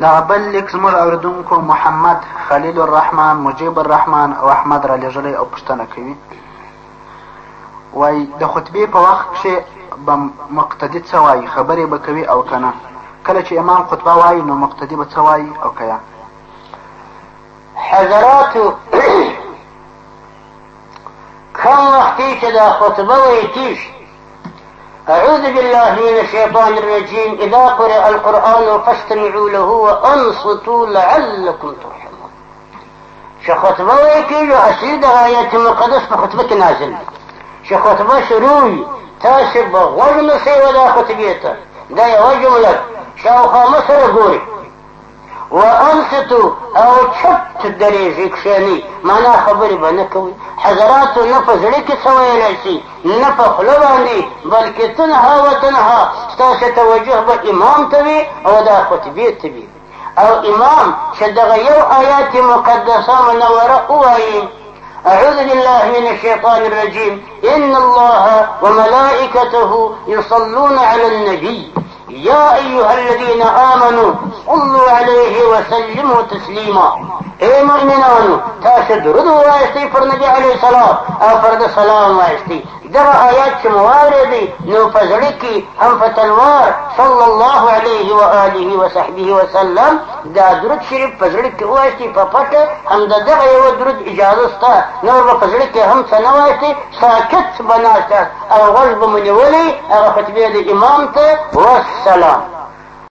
دغه بل لیک زموږ اورېدونکو محمد خلیل الرحمن مجیب الرحمن او احمد را لېږلی او پوښتنه کوي. وای د خطبې په وخت کښې به مقتدي څه وایي؟ خبرې به کوي او که نه؟ کله چې امام خطبه وایي نو مقتدي به څه وایي او که حضراتو كم وقتي كذا خطبة ويتيش أعوذ بالله من الشيطان الرجيم. إذا قرأ القرآن فاستمعوا له وأنصتوا لعلكم ترحمون. شخطبة ويتيش أسيد آيات مقدس بخطبة نازل شخطبة شروي تاسب غوج سيوة دا خطبيته دا يوجه جملة شاوخا مصر قوري وانصتو أو چپ درېږي کښېنئ معنا خبرې به نه کوي حضراتو نه په زړه کې څه ویلی شي نه په تنها و تنها توجه به إمام أو دا خطبې ته وي أو إمام چې دغه یو آیات مقدسه منوره ووایي أعوذ بالله من الشيطان الرجيم. إن الله وملائكته يصلون على النبي. يا أيها الذين آمنوا صلوا عليه وسلموا تسليما. اے مؤمنانو تاسو درود وایستئ پر نبی علیه السلام أو پر د سلام وایستئ دغه آیات چې مو واورېدئ نو په زړه کې هم په تلوار صلی الله علیه و آله و صحبه وسلم. دا درود شریف په زړه کې وایستئ په پټه هم د دغه یو درود اجازه شته نور به په زړه کې هم څه نه وایستئ ساکت به ناست او غږ به مو نیولی هغه خطبې د امام ته والسلام